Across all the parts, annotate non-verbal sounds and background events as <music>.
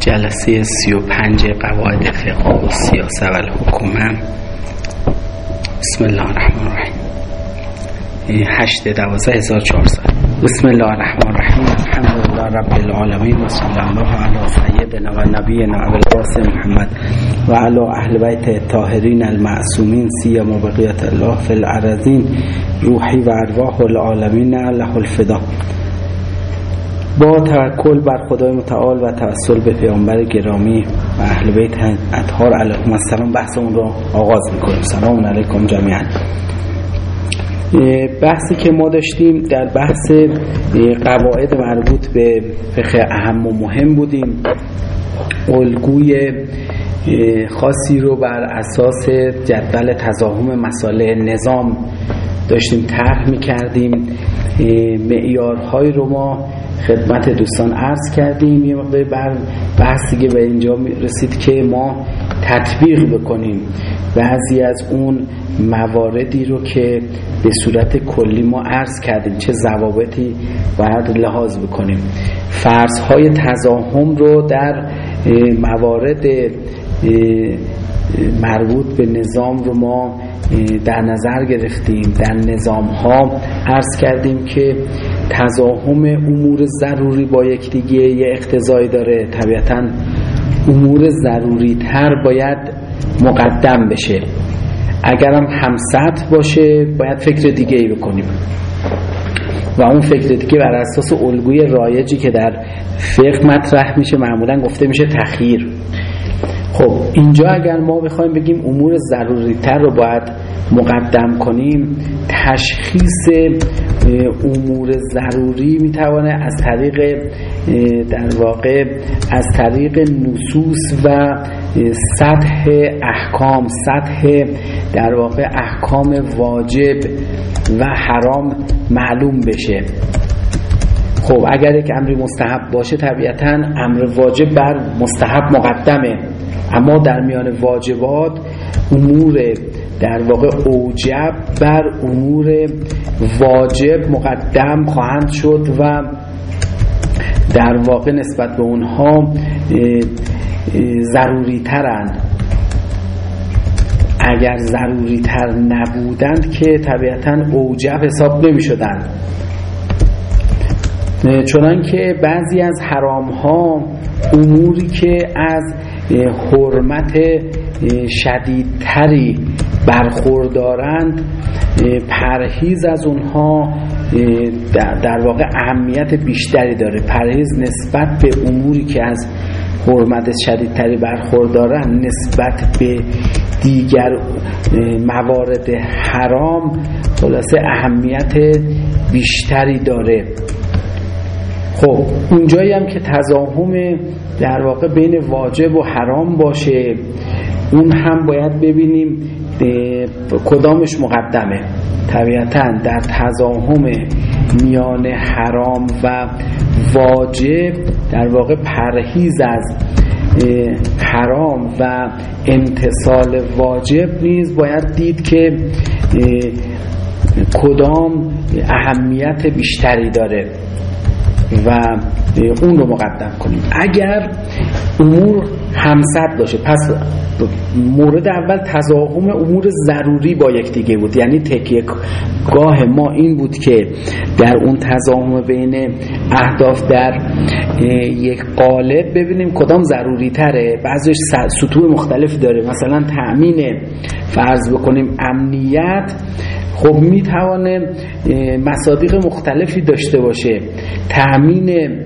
جلسه سی و پنج قواعد فقه و سیاسه و الحکومه بسم الله الرحمن الرحیم. هشت دوازه هزار بسم الله الرحمن الرحیم. الحمد لله رب العالمین و صلی الله علی سیدنا و نبینا ابو القاسم محمد و علی اهل بیت الطاهرین المعصومین سیما بقیت الله فی الارضین روحی و ارواح العالمین له الفدا با توکل بر خدای متعال و توسل به پیامبر گرامی و اهل بیت اطهار علیهم السلام. بحثمون رو آغاز می‌کنیم. سلام علیکم جمیعا بحثی که ما داشتیم در بحث قواعد مربوط به فقه اهم و مهم بودیم. الگوی خاصی رو بر اساس جدول تضاهم مسائل نظام داشتیم طرح می‌کردیم معیارهایی رو ما خدمت دوستان عرض کردیم. یه مقدار بر بحث دیگه به اینجا رسید که ما تطبیق بکنیم. بعضی از اون مواردی رو که به صورت کلی ما عرض کردیم چه ضوابطی باید لحاظ بکنیم. فرضهای تزاهم رو در موارد مربوط به نظام رو ما در نظر گرفتیم در نظام ها عرض کردیم که تزاهم امور ضروری با یکدیگه یه اقتضایی داره. طبیعتا امور ضروری تر باید مقدم بشه. اگرم همسط باشه باید فکر دیگه ای بکنیم. و اون فکر دیگه بر اساس الگوی رایجی که در فقه مطرح میشه معمولا گفته میشه تخییر خب اینجا اگر ما بخوایم بگیم امور ضروری تر رو باید مقدم کنیم تشخیص امور ضروری می‌توانه از طریق در واقع از طریق نصوص و سطح احکام سطح در واقع احکام واجب و حرام معلوم بشه. خب اگر یک امری مستحب باشه طبیعتا امر واجب بر مستحب مقدمه. اما در میان واجبات امور در واقع اوجب بر امور واجب مقدم خواهند شد و در واقع نسبت به اونها ضروری ترند اگر ضروری تر نبودند که طبیعتا اوجب حساب نمی شدند چنان که بعضی از حرام ها اموری که از حرمت شدیدتری برخوردارند پرهیز از اونها در واقع اهمیت بیشتری داره. پرهیز نسبت به اموری که از حرمت شدیدتری برخوردارند نسبت به دیگر موارد حرام خلاصه اهمیت بیشتری داره. خب اونجایی هم که تزاهم در واقع بین واجب و حرام باشه اون هم باید ببینیم کدامش مقدمه. طبیعتا در تزاهم میان حرام و واجب در واقع پرهیز از حرام و امتصال واجب نیز باید دید که کدام اهمیت بیشتری داره. و اون رو مقدم کنیم. اگر امور همسد باشه پس مورد اول تضاهم امور ضروری با یکدیگه بود. یعنی تکیه گاه ما این بود که در اون تضاهم بین اهداف در یک قالب ببینیم کدام ضروری تره بعضش سطوح مختلف داره. مثلا تأمین فرض بکنیم امنیت خب می‌توانه مصادیق مختلفی داشته باشه. تأمین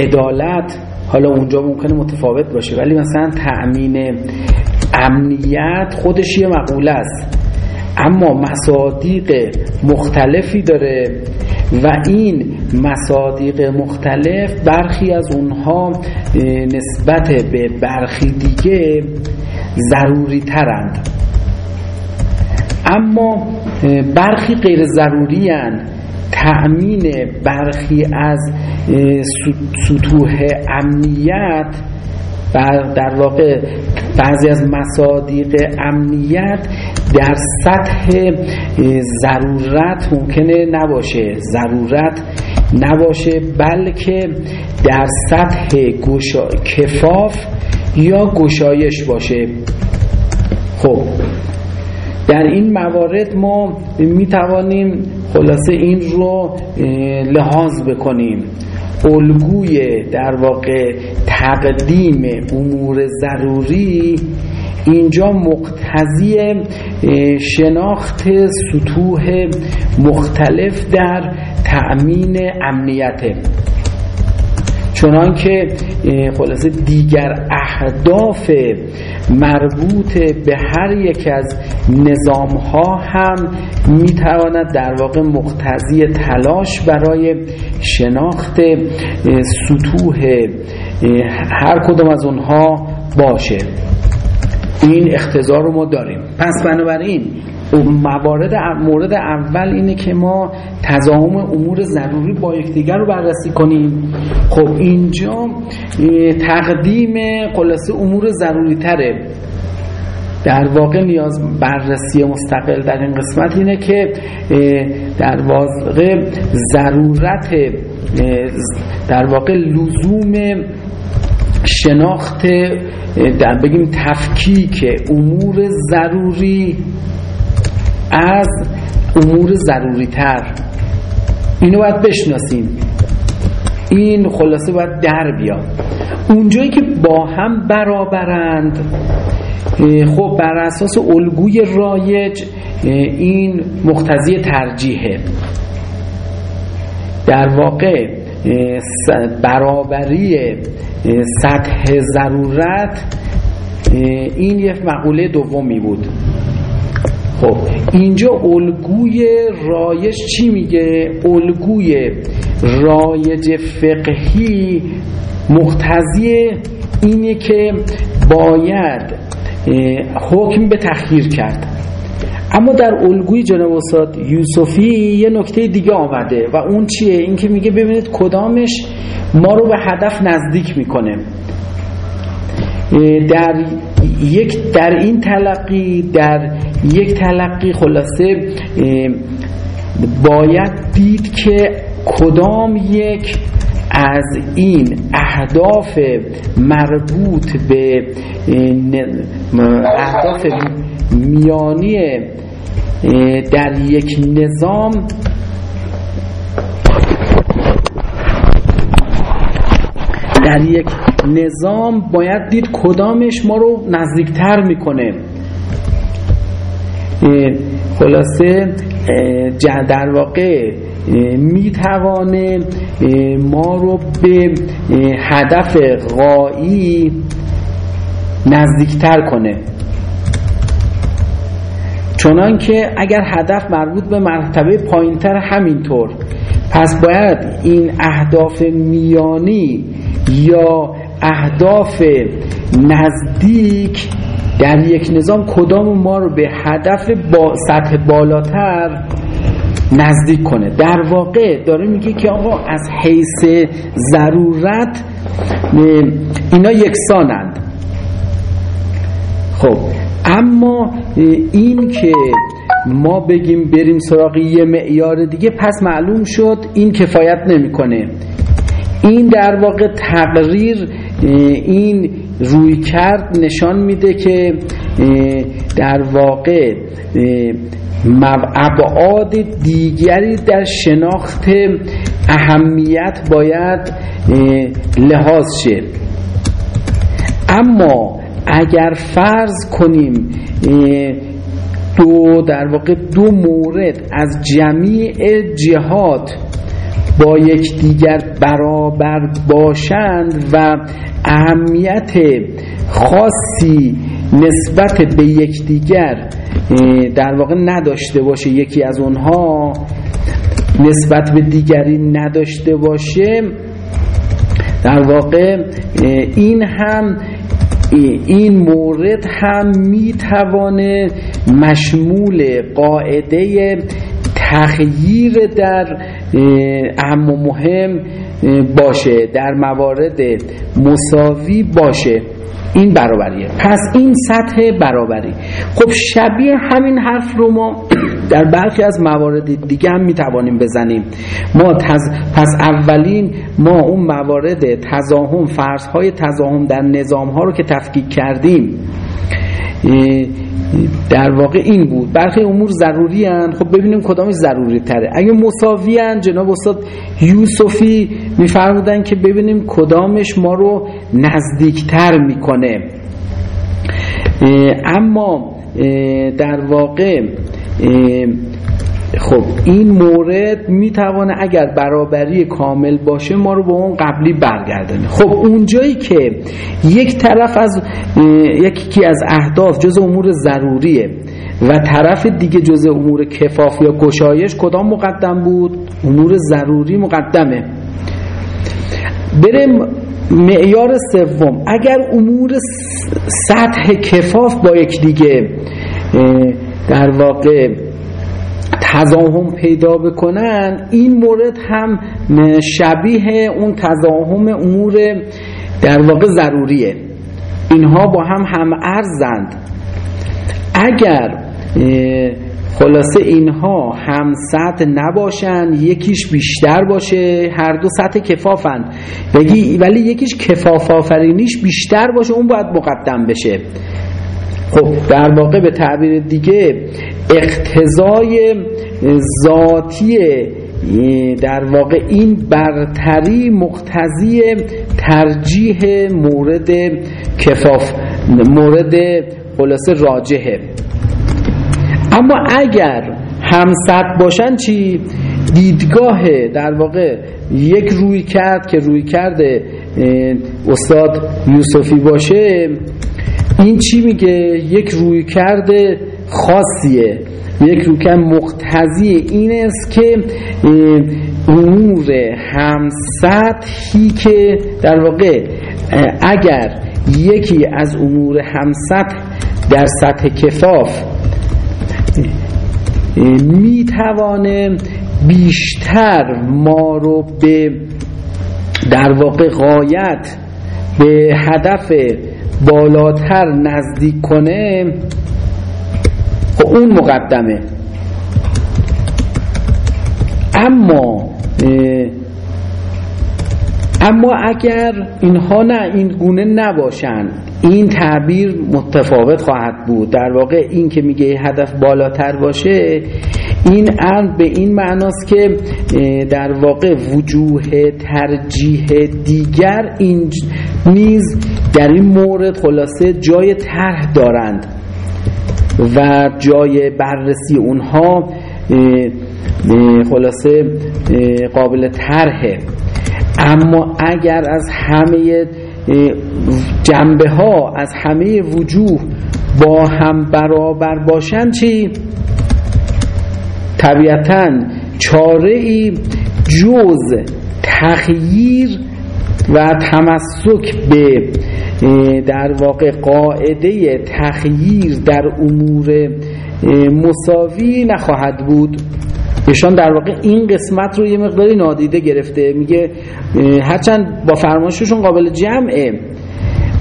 عدالت حالا اونجا ممکنه متفاوت باشه ولی مثلا تأمین امنیت خودش یه مقوله است. اما مصادیق مختلفی داره و این مصادیق مختلف برخی از اونها نسبت به برخی دیگه ضروری ترند اما برخی غیر ضروری هن. تأمین برخی از سطوح امنیت در واقع بعضی از مصادیق امنیت در سطح ضرورت ممکنه نباشه ضرورت نباشه بلکه در سطح گشا... کفاف یا گشایش باشه خب در این موارد ما می توانیم خلاصه این رو لحاظ بکنیم. الگوی در واقع تقدیم امور ضروری اینجا مقتضی شناخت سطوح مختلف در تأمین امنیته. چنان که خلاصه دیگر اهداف مربوط به هر یک از نظام ها هم می‌تواند در واقع مقتضی تلاش برای شناخت سطوح هر کدام از اونها باشه. این اختزار رو ما داریم. پس بنابراین موارد مورد اول اینه که ما تضاهم امور ضروری با یکدیگر رو بررسی کنیم. خب اینجا تقدیم خلاصه امور ضروری تره در واقع نیاز بررسی مستقل در این قسمت اینه که در واقع ضرورت در واقع لزوم شناخت در بگیم تفکیک امور ضروری از امور ضروری تر اینو باید بشناسیم. این خلاصه باید در بیاد. اونجایی که با هم برابرند خب بر اساس الگوی رایج این مختزی ترجیحه. در واقع برابری سطح ضرورت این یک مقوله دومی بود. خب اینجا الگوی رایج چی میگه؟ الگوی رایج فقهی مختزی اینه که باید حکم به تخییر کرد. اما در الگوی جناب استاد یوسفی یه نکته دیگه آمده و اون چیه؟ این که میگه ببینید کدامش ما رو به هدف نزدیک می‌کنه. در یک در این تلقی در یک تلقی خلاصه باید دید که کدام یک از این اهداف مربوط به اهداف میانی در یک نظام در یک نظام باید دید کدامش ما رو نزدیکتر می‌کنه. خلاصه در واقع می‌توانه ما رو به هدف غایی نزدیکتر کنه. چنان که اگر هدف مربوط به مرتبه پایینتر همینطور پس باید این اهداف میانی یا اهداف نزدیک در یک نظام کدام ما رو به هدف با سطح بالاتر نزدیک کنه؟ در واقع داره میگه که آقا از حیث ضرورت اینا یکسانند. خب اما این که ما بگیم بریم سراغ یه معیار دیگه پس معلوم شد این کفایت نمی‌کنه. این در واقع تقریر این روی کرد نشان میده که در واقع ابعاد دیگری در شناخت اهمیت باید لحاظ شه. اما اگر فرض کنیم دو در واقع دو مورد از جمیع جهات با یکدیگر برابر باشند و اهمیت خاصی نسبت به یکدیگر در واقع نداشته باشه. یکی از اونها نسبت به دیگری نداشته باشه. در واقع این هم این مورد هم می‌توانه مشمول قاعده تغییر در اهم و مهم باشه. در موارد مساوی باشه. این برابریه. پس این سطح برابری. خب شبیه همین حرف رو ما <clears throat> در برخی از موارد دیگه هم می‌توانیم بزنیم. ما تز... پس اولین ما اون موارد تزاهم فرضهای تزاهم در نظام ها رو که تفکیک کردیم در واقع این بود. برخی امور ضروری هن. خب ببینیم کدامش ضروری تره. اگه مساوی هن جناب استاد یوسفی میفرمودن که ببینیم کدامش ما رو نزدیکتر می‌کنه. اما در واقع خب این مورد می‌توانه اگر برابری کامل باشه ما رو به اون قبلی برگردانه خب اونجایی که یک طرف از یکی از اهداف جز امور ضروریه و طرف دیگه جز امور کفاف یا گشایش کدام مقدم بود؟ امور ضروری مقدمه. بریم معیار سوم. اگر امور سطح کفاف با دیگه در واقع تضاهم پیدا بکنن این مورد هم شبیه اون تضاهم امور در واقع ضروریه. اینها با هم هم ارزند. اگر خلاصه اینها هم سطح نباشن یکیش بیشتر باشه هر دو سطح کفافن. بگی ولی یکیش کفاف آفرینیش بیشتر باشه اون باید مقدم بشه. خب در واقع به تعبیر دیگه اقتضای ذاتی در واقع این برتری مقتضی ترجیح مورد کفاف مورد خلاصه راجهه اما اگر همسط باشن چی؟ دیدگاه در واقع یک روی کرد که روی کرده استاد یوسفی باشه این چی میگه؟ یک روی کرده خاصیه. یک روی کرد مقتضی این است که امور همسطحی که در واقع اگر یکی از امور همسطح در سطح کفاف می‌توانه بیشتر ما رو به در واقع غایت به هدف بالاتر نزدیک کنه خب اون مقدمه. اما اما اگر اینها نه این گونه نباشن این تعبیر متفاوت خواهد بود. در واقع این که میگه هدف بالاتر باشه این امر به این معناست که در واقع وجوه ترجیح دیگر این نیز در این مورد خلاصه جای طرح دارند و جای بررسی اونها خلاصه قابل طرحه اما اگر از همه جنبه ها از همه وجوه با هم برابر باشند چی؟ طبیعتا چاره ای جز تغییر و تمسک به در واقع قاعده تغییر در امور مساوی نخواهد بود. ایشان در واقع این قسمت رو یه مقداری نادیده گرفته. میگه هرچند با فرمایششون قابل جمعه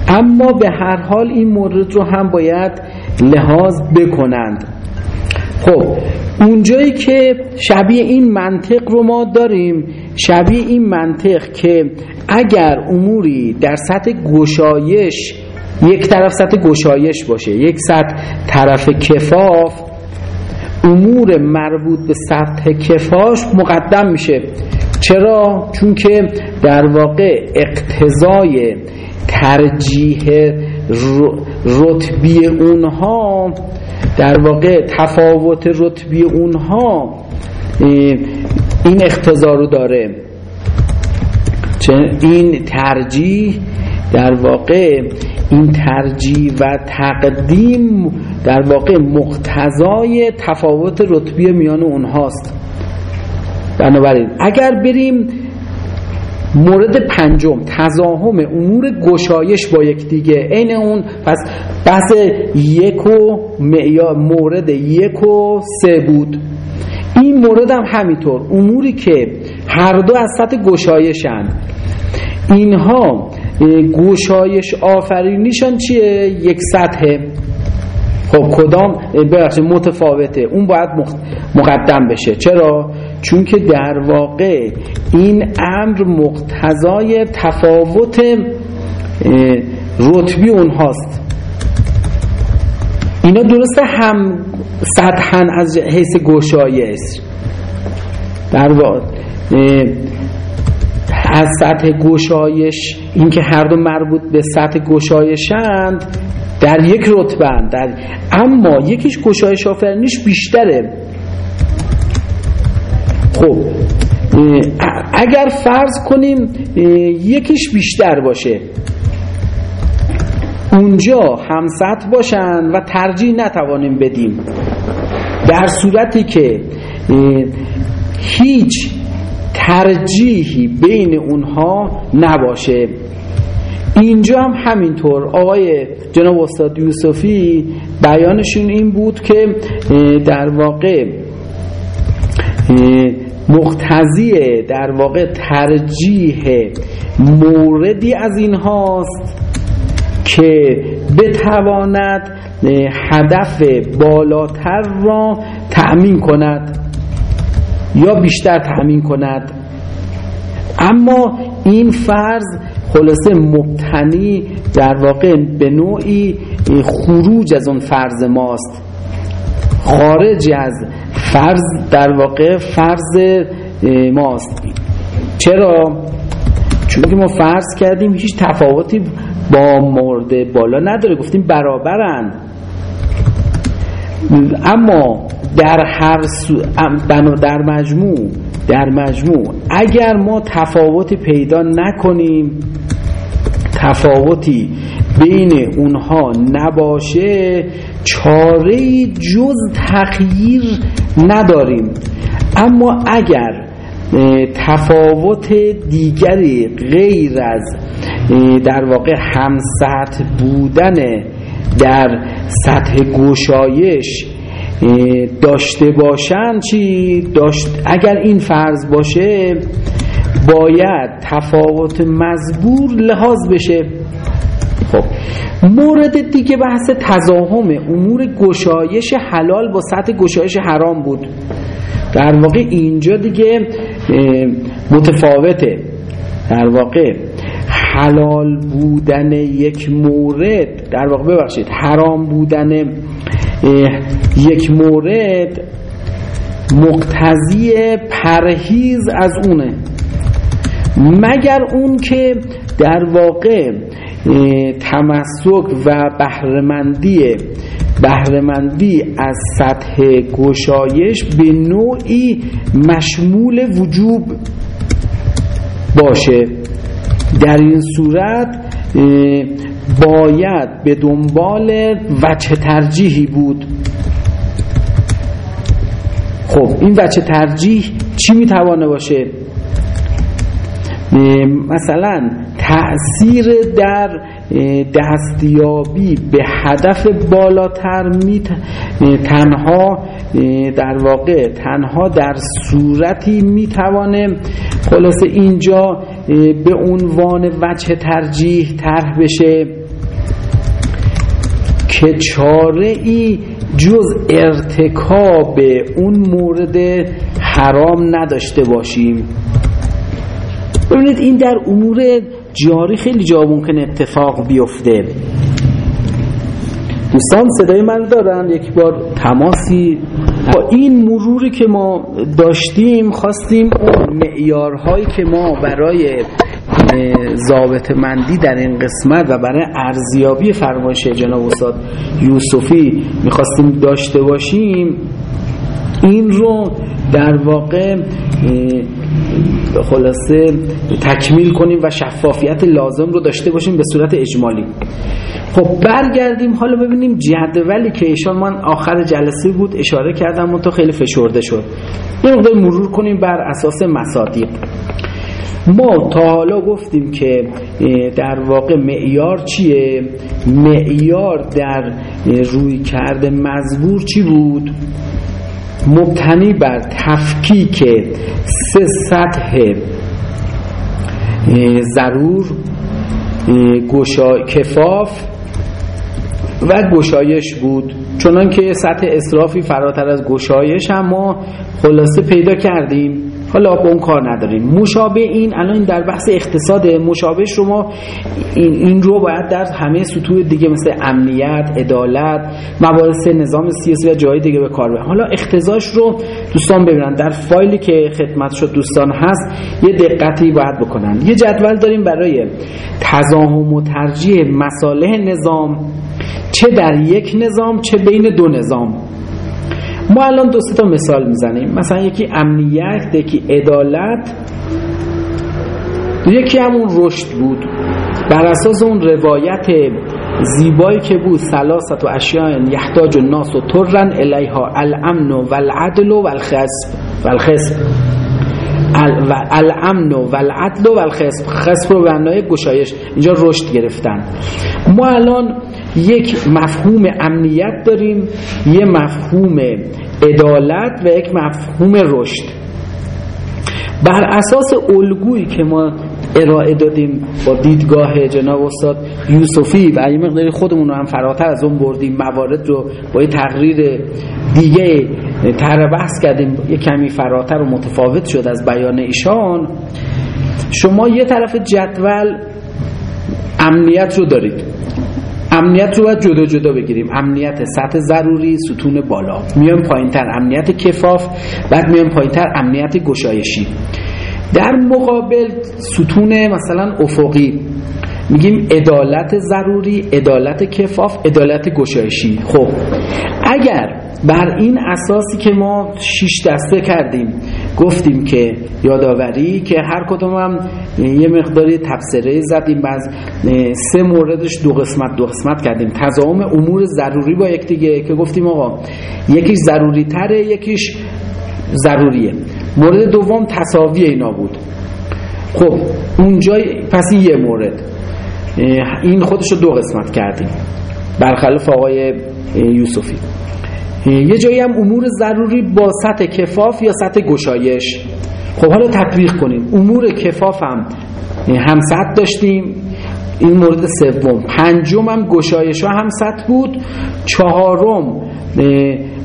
اما به هر حال این مورد رو هم باید لحاظ بکنند. خب اونجایی که شبیه این منطق رو ما داریم شبیه این منطق که اگر اموری در سطح گشایش یک طرف سطح گشایش باشه یک سطح طرف کفاف امور مربوط به سطح کفاش مقدم میشه چرا؟ چون که در واقع اقتضای ترجیح رتبی اونها در واقع تفاوت رتبی اونها این اقتضا رو داره. این ترجیح در واقع این ترجیح و تقدیم در واقع مقتضای تفاوت رتبی میان اونهاست. بنابراین اگر بریم مورد پنجم تزاهم امور گشایش با یکدیگه. عین اون پس بحث یک و مورد یک و سه بود. این مورد هم همینطور. اموری که هر دو از سطح گشایشن. اینها گشایش آفرینیشان چیه؟ یک سطح. خب کدام؟ ببخشید متفاوته. اون باید مقدم بشه. چرا؟ چون که در واقع این امر مقتضای تفاوت رتبی اونهاست. اینا درسته هم سطحا از حیث گشایش در واقع از سطح گشایش اینکه هر دو مربوط به سطح گشایشند در یک رتبه در اما یکیش گشایش آفرینیش بیشتره. خب اگر فرض کنیم یکیش بیشتر باشه. اونجا هم سطح باشن و ترجیح نتوانیم بدیم. در صورتی که هیچ ترجیحی بین اونها نباشه. اینجا هم همینطور. آقای جناب استاد یوسفی بیانشون این بود که در واقع مقتضی در واقع ترجیح موردی از این هاست که بتواند هدف بالاتر را تأمین کند یا بیشتر تأمین کند. اما این فرض خلاصه مبتنی در واقع به نوعی خروج از اون فرض ماست. خارج از فرض در واقع فرض ماست. چرا؟ چون که ما فرض کردیم هیچ تفاوتی با مورد بالا نداره گفتیم برابرند اما در هر سو در مجموع در مجموع اگر ما تفاوتی پیدا نکنیم تفاوتی بین اونها نباشه چاره جز تغییر نداریم. اما اگر تفاوت دیگری غیر از در واقع همسط بودن در سطح گشایش داشته باشند چی؟ داشت اگر این فرض باشه باید تفاوت مزبور لحاظ بشه. خب مورد دیگه بحث تزاهم امور گشایش حلال با سطح گشایش حرام بود. در واقع اینجا دیگه متفاوته. در واقع حلال بودن یک مورد در واقع ببخشید حرام بودن یک مورد مقتضی پرهیز از اونه. مگر اون که در واقع تمسک و بهرهمندی بهرهمندی از سطح گشایش به نوعی مشمول وجوب باشه. در این صورت باید به دنبال وچه ترجیحی بود. خب این وچه ترجیح چی می‌توانه باشه؟ مثلا تأثیر در دستیابی به هدف بالاتر می تنها در واقع تنها در صورتی می‌توانه خلاصه اینجا به عنوان وجه ترجیح طرح بشه که چاره ای جز ارتکاب اون مورد حرام نداشته باشیم. ببینید این در امور جاری خیلی جا ممکن اتفاق بیفته. دوستان صدای من دارن یک بار تماسی. با این مروری که ما داشتیم خواستیم اون معیارهایی که ما برای ضابط مندی در این قسمت و برای ارزیابی فرمایش جناب استاد یوسفی می‌خواستیم داشته باشیم این رو در واقع خلاصه تکمیل کنیم و شفافیت لازم رو داشته باشیم به صورت اجمالی. خب برگردیم. حالا ببینیم جدولی که ایشان من آخر جلسه بود اشاره کردم و تو خیلی فشرده شد. یه مقدار مرور کنیم بر اساس مصادیق. ما تا حالا گفتیم که در واقع معیار چیه؟ معیار در روی کرده مزبور چی بود؟ مبتنی بر تفکیک سه سطح ضرور گشا کفاف و گشایش بود. چونان که سطح اصرافی فراتر از گشایش هم ما خلاصه پیدا کردیم. حالا با اون کار نداریم مشابه این الان در بحث اقتصاد مشابه شما این, این رو باید در همه سطوح دیگه مثل امنیت عدالت مباحث نظام سیاسی و جای دیگه به کار ببرید حالا اقتضاش رو دوستان ببینن. در فایلی که خدمت شد دوستان هست یه دقتی باید بکنن. یه جدول داریم برای تضاهم و ترجیح مصالح نظام. چه در یک نظام چه بین دو نظام. ما الان دو تا مثال می‌زنیم. مثلا یکی امنیت یکی عدالت. یکی همون رشد بود. بر اساس اون روایت زیبایی که بود سلاست و اشیاء یحتاج الناس و ترن الیها الامن و العدل و الخصب و الخصب الامن و العدل و الخصب خصب رو بنای گشایش. اینجا رشد گرفتن. ما الان یک مفهوم امنیت داریم یه مفهوم عدالت و یک مفهوم رشد. بر اساس الگویی که ما ارائه دادیم با دیدگاه جناب استاد یوسفی و یه مقداری خودمون رو هم فراتر از اون بردیم موارد رو با یه تقریر دیگه تر بحث کردیم یه کمی فراتر و متفاوت شد از بیان ایشان. شما یه طرف جدول امنیت رو دارید. امنیت رو باید جدا جدا بگیریم. امنیت سطح ضروری ستون بالا. میان پایین تر امنیت کفاف بعد میان پایین تر امنیت گشایشی. در مقابل ستون مثلا افقی. میگیم عدالت ضروری عدالت کفاف عدالت گشایشی. خب اگر بر این اساسی که ما شش دسته کردیم گفتیم که یادآوری که هر کدوم هم یه مقداری تبصره زدیم بعد سه موردش دو قسمت دو قسمت کردیم. تضاهم امور ضروری با یکدیگه که گفتیم آقا یکیش ضروری تره یکیش ضروریه. مورد دوم تصاوی اینا بود. خب اونجا پس این یه مورد. این خودش رو دو قسمت کردیم. برخلاف آقای یوسفی. یه جایی هم امور ضروری با سطح کفاف یا سطح گشایش. خب حالا تطبیق کنیم. امور کفاف هم هم سطح داشتیم. این مورد سوم. پنجم هم گشایش ها هم سطح بود. چهارم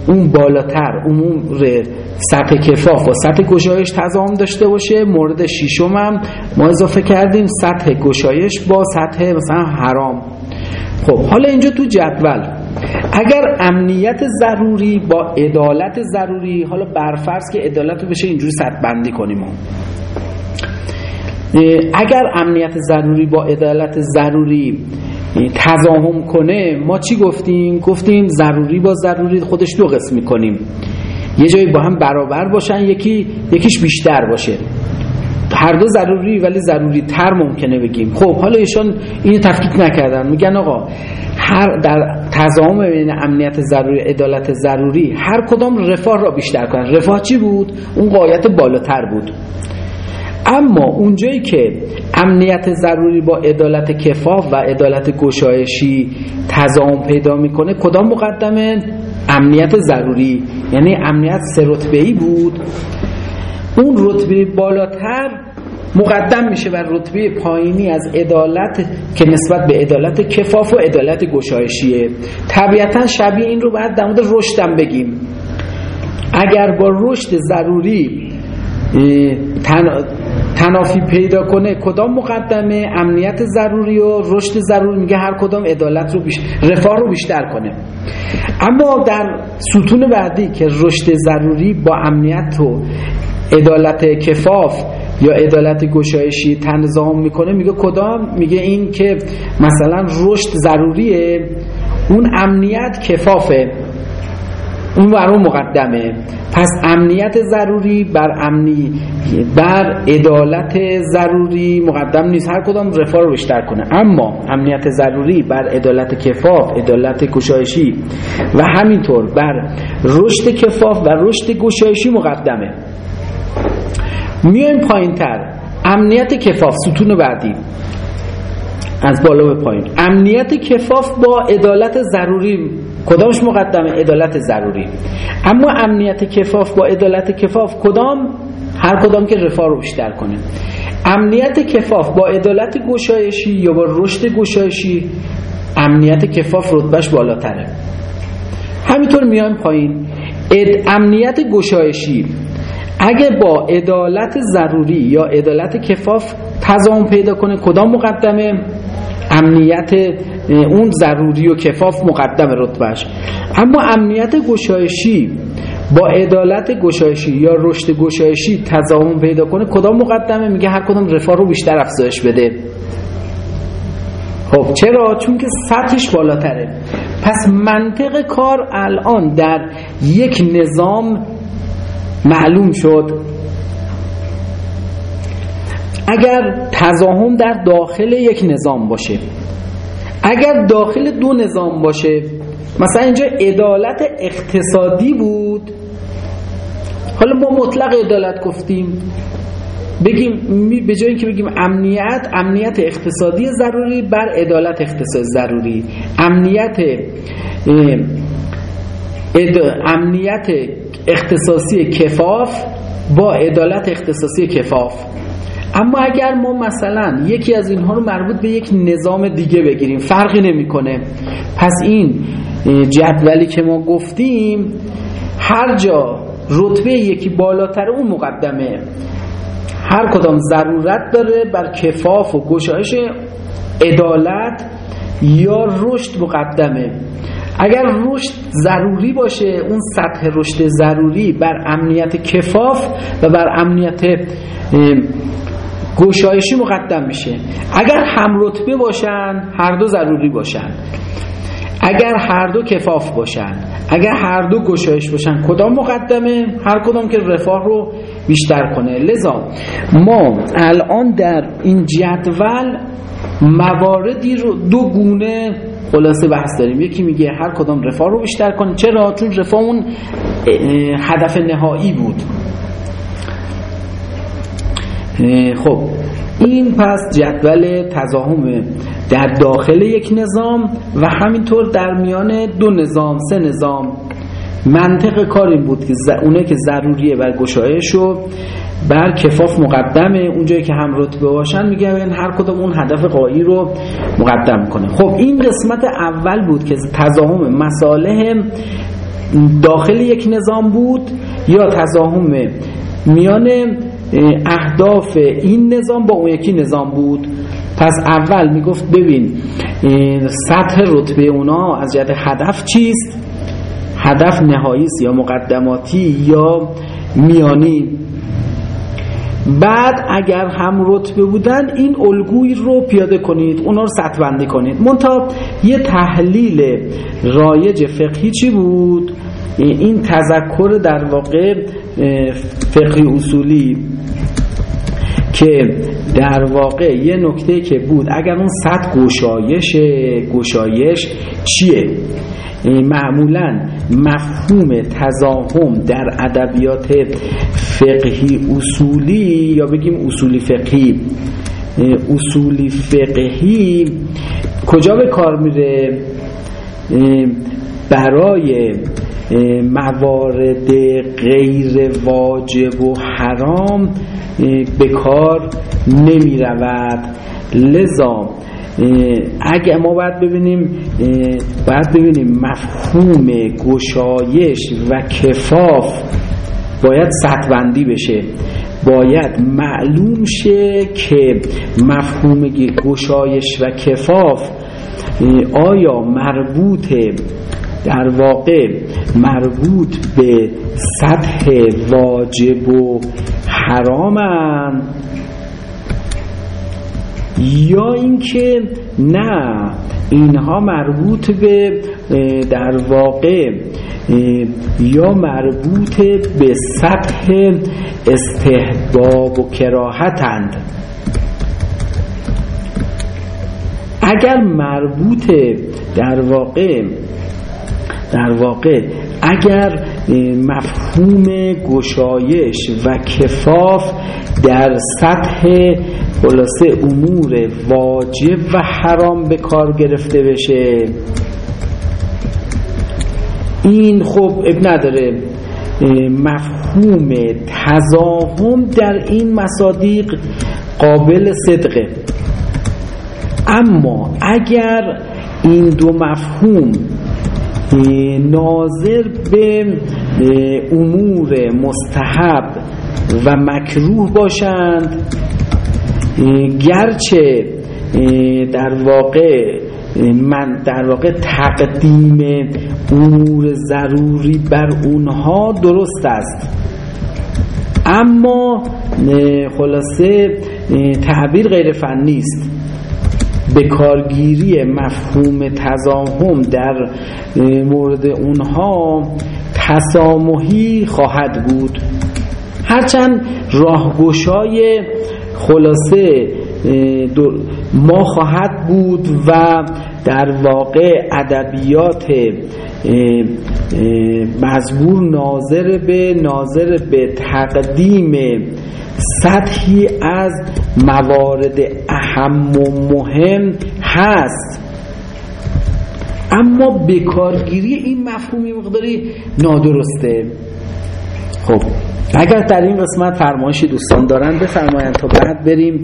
اون بالاتر امور سطح کفاف و سطح گشایش تضاهم داشته باشه. مورد ششم هم ما اضافه کردیم سطح گشایش با سطح مثلا حرام. خب حالا اینجا تو جدول. اگر امنیت ضروری با عدالت ضروری حالا برفرض که عدالت رو بشه اینجوری سطح بندی کنیم اگر امنیت ضروری با عدالت ضروری تضاهم کنه ما چی گفتیم؟ گفتیم ضروری با ضروری خودش دو قسم می‌کنیم. یه جایی با هم برابر باشن یکی یکیش بیشتر باشه. هر دو ضروری ولی ضروری تر ممکنه بگیم. خب حالا ایشان اینو تفکیک نکردن. میگن آقا هر در تضاهم بین امنیت ضروری عدالت ضروری هر کدام رفاه را بیشتر کنن. رفاه چی بود؟ اون قایت بالاتر بود. اما اونجایی که امنیت ضروری با عدالت کفاف و عدالت گشایشی تضاهم پیدا می‌کنه کدام مقدمه؟ امنیت ضروری. یعنی امنیت سه بود. اون رتبه بالاتر مقدم میشه بر رتبه پایینی از عدالت که نسبت به عدالت کفاف و عدالت گشایشیه. طبیعتا شبیه این رو باید در مورد رشدم بگیم. اگر با رشد ضروری تنافی پیدا کنه کدام مقدمه امنیت ضروری و رشد ضروری؟ میگه هر کدام عدالت رو بیشتر رفاه رو بیشتر کنه. اما در ستون بعدی که رشد ضروری با امنیت و عدالت کفاف یا عدالت گشایشی تنظام می‌کنه میگه کدام؟ میگه این که مثلا رشد ضروریه اون امنیت کفافه. اون بر اون مقدمه. پس امنیت ضروری بر امنی بر عدالت ضروری مقدم نیست. هر کدام رفاه رو بیشتر کنه. اما امنیت ضروری بر عدالت کفاف عدالت گشایشی و همینطور بر رشد کفاف و رشد گشایشی مقدمه. میایم پایین تر. امنیت کفاف ستون بعدی. از بالا به پایین. امنیت کفاف با عدالت ضروری. کدامش مقدمه؟ عدالت ضروری. اما امنیت کفاف با عدالت کفاف کدام؟ هر کدام که رفاه رو بیشتر کنه. امنیت کفاف با عدالت گشایشی یا با رشد گشایشی امنیت کفاف رتبهش بالاتره. همینطور میایم پایین. امنیت گشایشی اگه با عدالت ضروری یا عدالت کفاف تضامن پیدا کنه کدام مقدمه؟ امنیت اون ضروری و کفاف مقدم رتبهش اما امنیت گشایشی با عدالت گشایشی یا رشد گشایشی تضامن پیدا کنه کدام مقدمه؟ میگه هر کدام رفاه رو بیشتر افزایش بده. خب چرا؟ چون که سطحش بالاتره. پس منطق کار الان در یک نظام معلوم شد. اگر تزاهم در داخل یک نظام باشه اگر داخل دو نظام باشه مثلا اینجا عدالت اقتصادی بود حالا ما مطلق عدالت گفتیم بگیم به جای اینکه بگیم امنیت امنیت اقتصادی ضروری بر عدالت اقتصادی ضروری. امنیت امنیت اختصاصی کفاف با عدالت اختصاصی کفاف. اما اگر ما مثلا یکی از اینها رو مربوط به یک نظام دیگه بگیریم فرقی نمی‌کنه. پس این جدولی که ما گفتیم هر جا رتبه یکی بالاتر اون مقدمه هر کدام ضرورت داره بر کفاف و گشایش عدالت یا رشد مقدمه. اگر رشد ضروری باشه اون سطح رشد ضروری بر امنیت کفاف و بر امنیت گشایشی مقدم میشه. اگر هم رتبه باشن هر دو ضروری باشن. اگر هر دو کفاف باشن اگر هر دو گشایش باشن کدام مقدمه؟ هر کدام که رفاه رو بیشتر کنه. لذا ما الان در این جدول مواردی رو دو گونه خلاصه بحث داریم. یکی میگه هر کدام رفاه رو بیشتر کنه چرا؟ چون رفاه اون هدف نهایی بود. خب این پس جدول تزاهم در داخل یک نظام و همینطور در میان دو نظام سه نظام. منطق کار این بود که اونه که ضروریه بر گشایش و بر کفاف مقدمه. اونجایی که هم رتبه باشن میگه هر کدوم اون هدف قایی رو مقدم کنه خب این قسمت اول بود که تزاهم مصالح داخل یک نظام بود یا تزاهم میان اهداف این نظام با اون یکی نظام بود؟ پس اول می‌گفت ببین سطح رتبه اونا از جهت هدف چیست؟ هدف نهایی یا مقدماتی یا میانی؟ بعد اگر هم رتبه بودن این الگوی رو پیاده کنید اونا رو سطح بندی کنید. منتها یه تحلیل رایج فقهی چی بود؟ این تذکر در واقع فقهی اصولی که در واقع یه نکته که بود اگر اون سطح گشایش گشایش چیه؟ معمولا مفهوم تزاهم در ادبیات فقهی اصولی یا بگیم اصولی فقهی اصولی فقهی کجا به کار میره؟ برای موارد غیر واجب و حرام به کار نمی رود لذا اگه ما باید ببینیم باید ببینیم مفهوم گشایش و کفاف باید سطبندی بشه. باید معلوم شه که مفهوم گشایش و کفاف آیا مربوط در واقع مربوط به سطح واجب و حرامن یا اینکه نه اینها مربوط به در واقع یا مربوط به سطح استحباب و کراهتند. اگر مربوط در واقع در واقع اگر مفهوم گشایش و کفاف در سطح خلاصه امور واجب و حرام به کار گرفته بشه. این خب اب نداره. مفهوم تزاهم در این مصادیق قابل صدقه. اما اگر این دو مفهوم ناظر به امور مستحب و مکروه باشند گرچه در واقع من در واقع تقدیم امور ضروری بر اونها درست است. اما خلاصه تعبیر غیر فنی است به کارگیری مفهوم تزاهم در مورد اونها تسامحی خواهد بود. هرچند راهگشای خلاصه ما خواهد بود و در واقع ادبیات مزبور ناظر به ناظر به تقدیم سطحی از موارد اهم و مهم هست. اما بکارگیری این مفهومی مقداری نادرسته. خب اگر در این قسمت فرمایشی دوستان دارن بفرمایند تا بعد بریم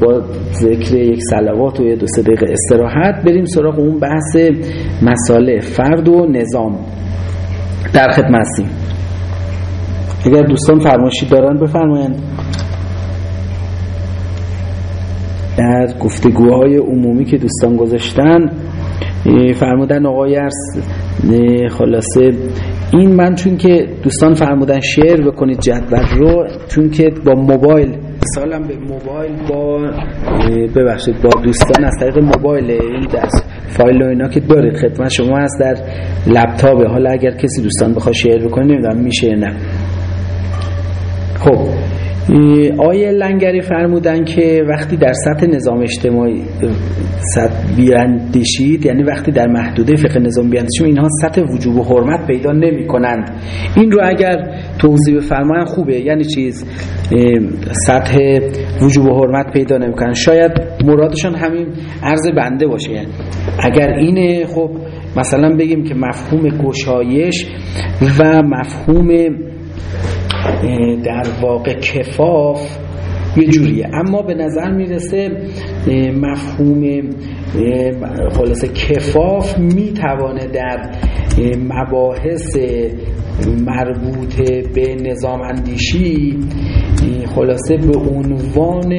با ذکر یک سلوات و یه دو سه دقیقه استراحت بریم سراغ اون بحث مساله فرد و نظام در خدمت هستیم. اگر دوستان فرمایشی دارن بفرمایند. در گفتگوهای عمومی که دوستان گذاشتن فرمودن آقای ارس خلاصه این من چون که دوستان فرمودن شعر بکنید جدول رو چون که با موبایل سالم به موبایل با ببخشید با دوستان از طریق موبایل این دست فایل و اینا که دارید خدمت شما هست در لپتاپ. حالا اگر کسی دوستان بخواد شعر بکنه نمی‌دونم میشه نه. خب آیه لنگری فرمودن که وقتی در سطح نظام اجتماعی سطح بیاندیشید یعنی وقتی در محدوده فقه نظام بیاندیشیم اینها سطح وجوب و حرمت پیدا نمی کنند این رو اگر توضیح بفرمایند خوبه. یعنی چیز؟ سطح وجوب و حرمت پیدا نمی کنند شاید مرادشان همین عرض بنده باشه. یعنی اگر اینه خب مثلا بگیم که مفهوم گشایش و مفهوم در واقع کفاف یه جوریه. اما به نظر می‌رسه مفهوم خلاصه کفاف می‌توانه در مباحث مربوط به نظام اندیشی خلاصه به عنوان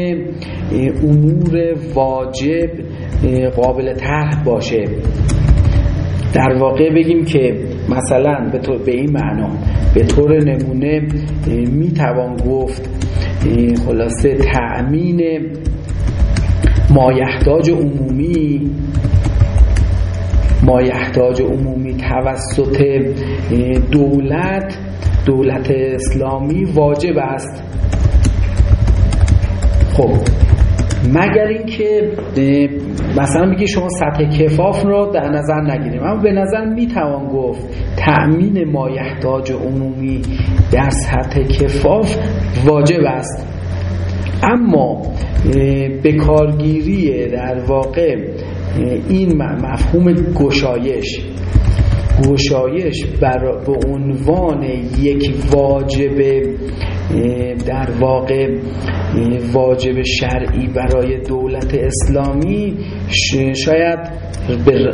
امور واجب قابل طرح باشه. در واقع بگیم که مثلا به, به این معنا به طور نمونه می‌توان گفت خلاصه تأمین مایحتاج عمومی مایحتاج عمومی توسط دولت دولت اسلامی واجب است. خب مگر اینکه مثلا میگه شما سطح کفاف رو در نظر نگیریم. اما به نظر می‌توان گفت تأمین مایحتاج عمومی در سطح کفاف واجب است. اما به کارگیری در واقع این مفهوم گشایش گشایش بر به عنوان یک واجب در واقع واجب شرعی برای دولت اسلامی شاید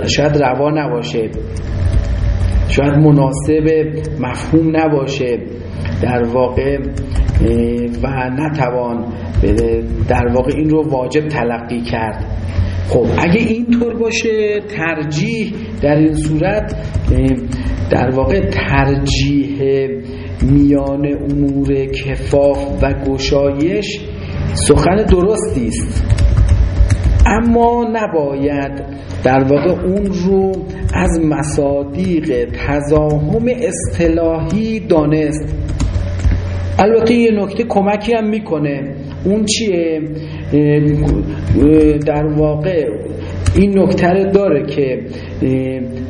شاید روا نباشه. شاید مناسب مفهوم نباشه. در واقع و نتوان در واقع این رو واجب تلقی کرد. خب اگه اینطور باشه ترجیح در این صورت در واقع ترجیح میان امور کفاف و گشایش سخن درستی است. اما نباید در واقع اون رو از مصادیق تزاهم اصطلاحی دانست. البته یه نکته کمکی هم می‌کنه. اون چیه؟ در واقع این نکته داره که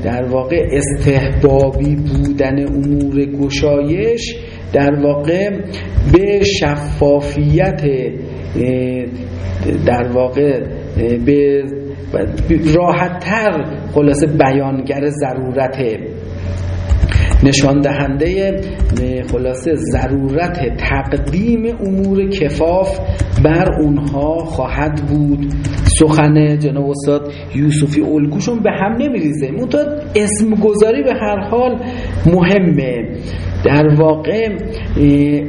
در واقع استحبابی بودن امور گشایش در واقع به شفافیت در واقع به راحت تر خلاصه بیانگر ضرورته نشان دهنده خلاصه ضرورت تقدیم امور کفاف بر اونها خواهد بود. سخن جناب استاد یوسفی الگوشون به هم نمیریزه. منتها اسم گذاری به هر حال مهمه. در واقع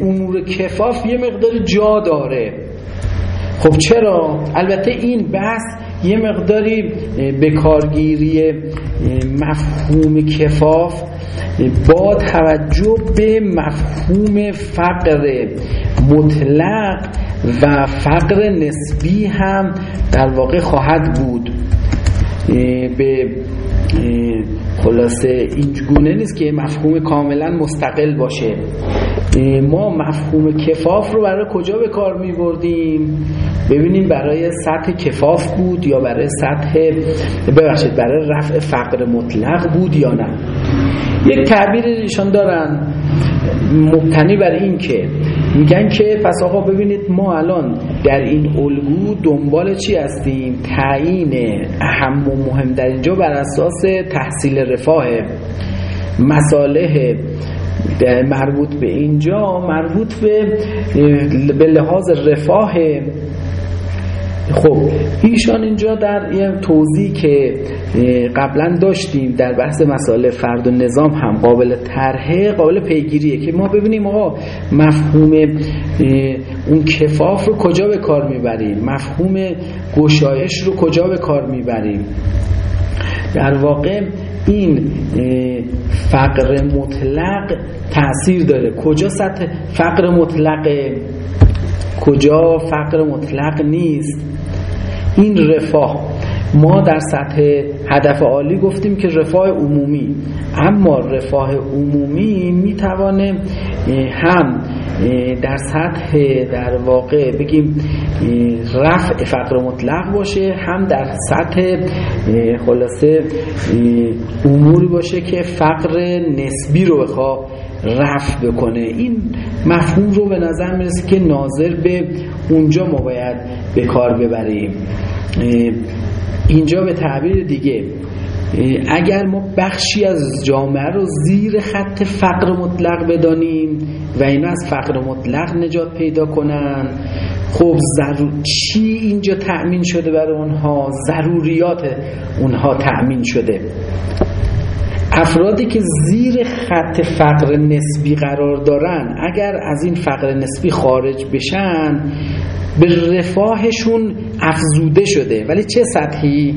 امور کفاف یه مقدار جا داره. خب چرا؟ البته این بحث یه مقداری به کارگیری مفهوم کفاف با توجه به مفهوم فقر مطلق و فقر نسبی هم در واقع خواهد بود. به خلاصه اینجگونه نیست که مفهوم کاملا مستقل باشه. ما مفهوم کفاف رو برای کجا به کار می بردیم ببینیم برای سطح کفاف بود یا برای سطح ببخشید برای رفع فقر مطلق بود یا نه؟ یک تعبیر ایشان دارن مبتنی بر این که میگن که پس آقا ببینید ما الان در این الگو دنبال چی هستیم؟ تعیین اهم و مهم در اینجا بر اساس تحصیل رفاه. مساله مربوط به اینجا مربوط به به لحاظ رفاه خب ایشان اینجا در یه توضیح که قبلا داشتیم در بحث مسائل فرد و نظام هم قابل طرحه قابل پیگیریه که ما ببینیم آقا مفهوم اون کفاف رو کجا به کار می‌بریم؟ مفهوم گشایش رو کجا به کار می‌بریم؟ در واقع این فقر مطلق تاثیر داره. کجا سطح فقر مطلقه؟ کجا فقر مطلق نیست؟ این رفاه. ما در سطح هدف عالی گفتیم که رفاه عمومی. اما رفاه عمومی می‌توانه هم در سطح در واقع بگیم رفع فقر مطلق باشه هم در سطح خلاصه اموری باشه که فقر نسبی رو بخواه. رفع بکنه. این مفهوم رو به نظر می‌رسه که ناظر به اونجا ما باید به کار ببریم. اینجا به تعبیر دیگه اگر ما بخشی از جامعه رو زیر خط فقر مطلق بدانیم و اینا از فقر مطلق نجات پیدا کنن خب ضرور چی اینجا تأمین شده برای اونها؟ ضروریات اونها تأمین شده. افرادی که زیر خط فقر نسبی قرار دارن اگر از این فقر نسبی خارج بشن به رفاهشون افزوده شده. ولی چه سطحی؟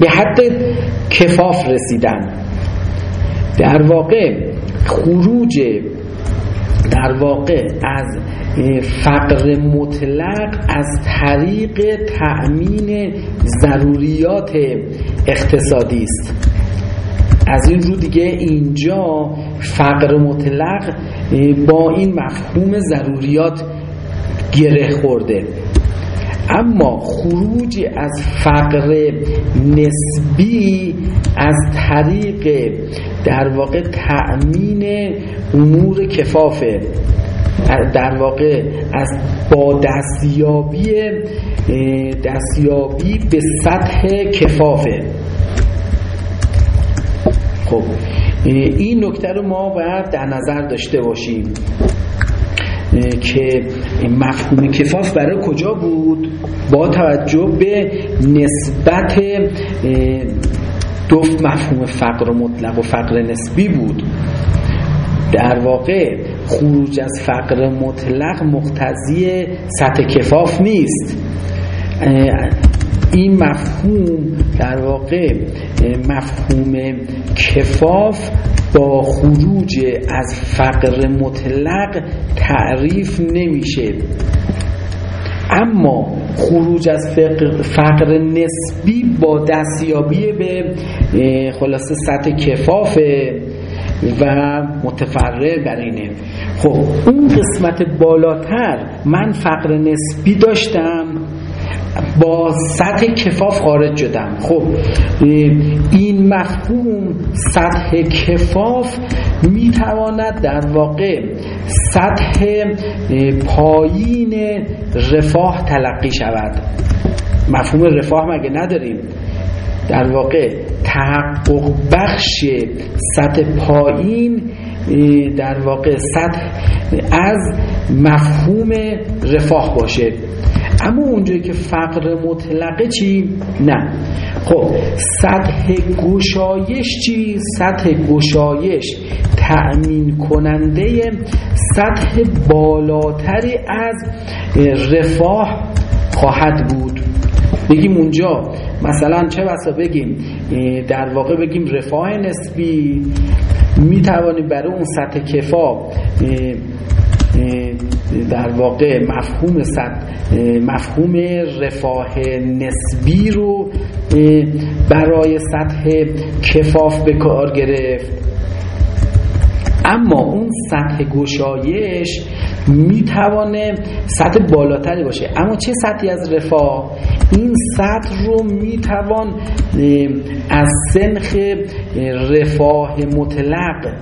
به حد کفاف رسیدن. در واقع خروج در واقع از فقر مطلق از طریق تأمین ضروریات اقتصادی است. از این رو دیگه اینجا فقر مطلق با این مفهوم ضروریات گره خورده. اما خروج از فقر نسبی از طریق در واقع تأمین امور کفافه در واقع از با دستیابی دستیابی به سطح کفافه. خب این نکته رو ما باید در نظر داشته باشیم که مفهوم کفاف برای کجا بود؟ با توجه به نسبت دو مفهوم فقر مطلق و فقر نسبی بود. در واقع خروج از فقر مطلق مقتضی سطح کفاف نیست. این مفهوم در واقع مفهوم کفاف با خروج از فقر مطلق تعریف نمیشه. اما خروج از فقر نسبی با دستیابی به خلاصه سطح کفاف و متفرع بر اینه. خب اون قسمت بالاتر من فقر نسبی داشتم. با سطح کفاف خارج شدم. خب این مفهوم سطح کفاف می‌تواند در واقع سطح پایین رفاه تلقی شود. مفهوم رفاه مگه نداریم؟ در واقع تحقق بخش سطح پایین در واقع سطح از مفهوم رفاه باشه اما اونجایی که فقر مطلقه چی؟ نه خب سطح گشایش چی؟ سطح گشایش تأمین کننده سطح بالاتری از رفاه خواهد بود بگیم اونجا مثلا چه بسا بگیم در واقع بگیم رفاه نسبی می‌توانیم برای اون سطح کفا در واقع مفهوم مفهوم رفاه نسبی رو برای سطح کفاف به کار گرفت. اما اون سطح گشایش می‌توانه سطح بالاتری باشه. اما چه سطحی از رفاه؟ این سطح رو می‌توان از سنخ رفاه مطلق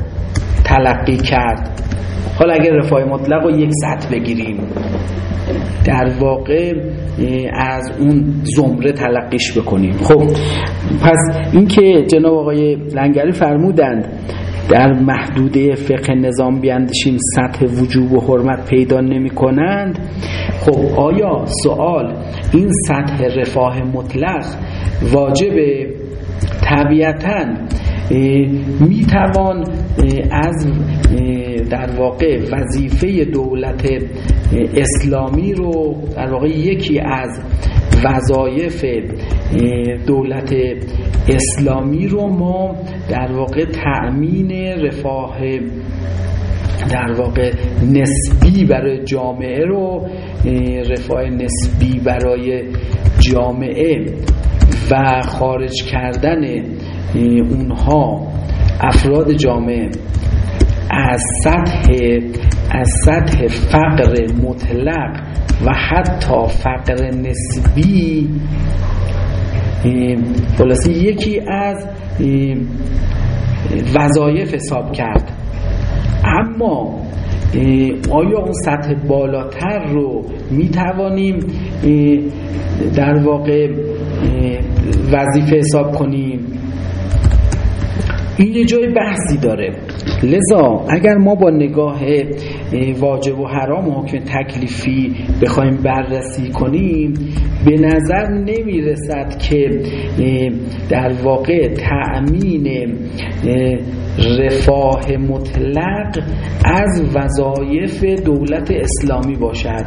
تلقی کرد. حالا اگر رفاه مطلق رو یک سطح بگیریم در واقع از اون زمره تلقیش بکنیم. خب پس اینکه جناب آقای لنگری فرمودند در محدوده فقه نظام بیندشیم سطح وجوب و حرمت پیدا نمی کنند خب آیا سوال این سطح رفاه مطلق واجب طبیعتا می توان از در واقع وظیفه دولت اسلامی رو در واقع یکی از وظایف دولت اسلامی رو ما در واقع تأمین رفاه در واقع نسبی برای جامعه رو رفاه نسبی برای جامعه و خارج کردن اونها افراد جامعه از سطح از سطح فقر مطلق و حتی فقر نسبی خلاصه یکی از وظایف حساب کرد. اما آیا اون سطح بالاتر رو می توانیم در واقع وظیفه حساب کنیم؟ این یه جای بحثی داره. لذا اگر ما با نگاه واجب و حرام و حکم تکلیفی بخوایم بررسی کنیم به نظر نمی رسد که در واقع تأمین رفاه مطلق از وظایف دولت اسلامی باشد.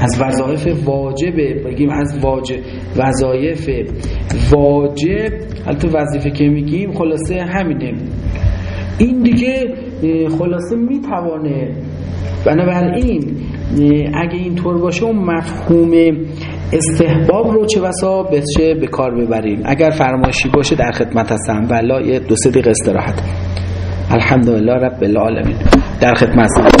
از وظایف واجب بگیم از واجب وظایف واجب. البته وظیفه که میگیم خلاصه همینه. این دیگه خلاصه می‌توانه. بنابراین اگه اینطور باشه اون مفهوم استحباب رو چه بسا بشه به کار ببریم. اگر فرمایشی باشه در خدمت هستم. ولا یه دو سه دقیقه استراحت. الحمدلله رب العالمین. در خدمت هستم.